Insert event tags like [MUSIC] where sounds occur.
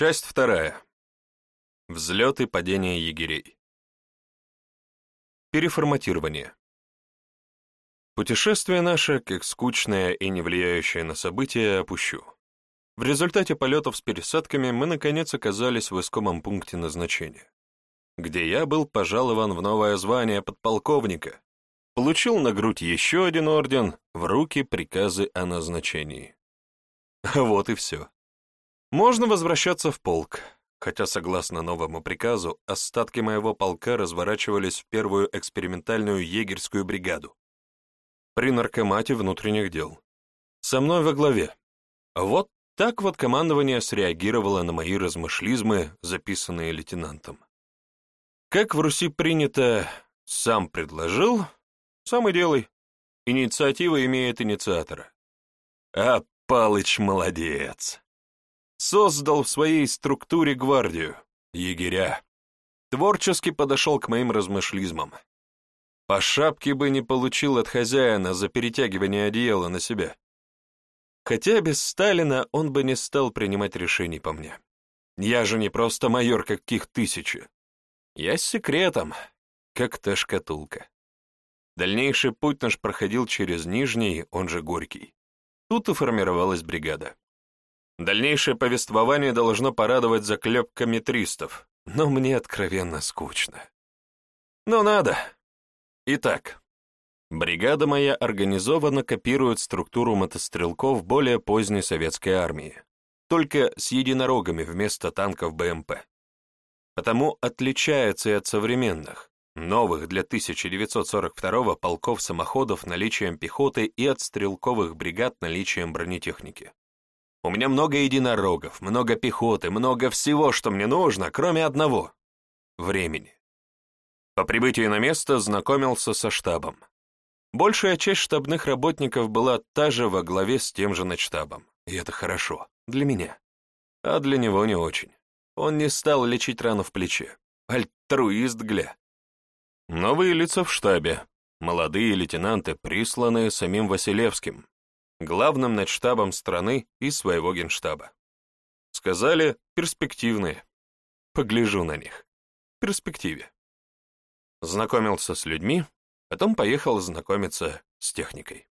Часть вторая. Взлет и падение егерей. Переформатирование. Путешествие наше, как скучное и не влияющее на события, опущу. В результате полетов с пересадками мы, наконец, оказались в искомом пункте назначения, где я был пожалован в новое звание подполковника, получил на грудь еще один орден, в руки приказы о назначении. [LAUGHS] Вот и все. Можно возвращаться в полк, хотя, согласно новому приказу, остатки моего полка разворачивались в первую экспериментальную егерскую бригаду при наркомате внутренних дел. Со мной во главе. Вот так вот командование среагировало на мои размышлизмы, записанные лейтенантом. Как в Руси принято «сам предложил», «сам и делай». Инициатива имеет инициатора. А Палыч молодец создал в своей структуре гвардию, егеря. Творчески подошел к моим размышлизмам. По шапке бы не получил от хозяина за перетягивание одеяла на себя. Хотя без Сталина он бы не стал принимать решений по мне. Я же не просто майор, каких тысячи. Я с секретом, как та шкатулка. Дальнейший путь наш проходил через Нижний, он же Горький. Тут и формировалась бригада. Дальнейшее повествование должно порадовать заклепками тристов, но мне откровенно скучно. Но надо. Итак, бригада моя организованно копирует структуру мотострелков более поздней советской армии, только с единорогами вместо танков БМП. Потому отличается и от современных, новых для 1942 полков самоходов наличием пехоты и от стрелковых бригад наличием бронетехники. У меня много единорогов, много пехоты, много всего, что мне нужно, кроме одного — времени. По прибытии на место знакомился со штабом. Большая часть штабных работников была та же во главе с тем же начтабом, И это хорошо. Для меня. А для него не очень. Он не стал лечить рану в плече. Альтруист, гля. Новые лица в штабе. Молодые лейтенанты, присланные самим Василевским, главным начштабом страны и своего генштаба. Сказали, перспективные. Погляжу на них. В перспективе. Знакомился с людьми, потом поехал знакомиться с техникой.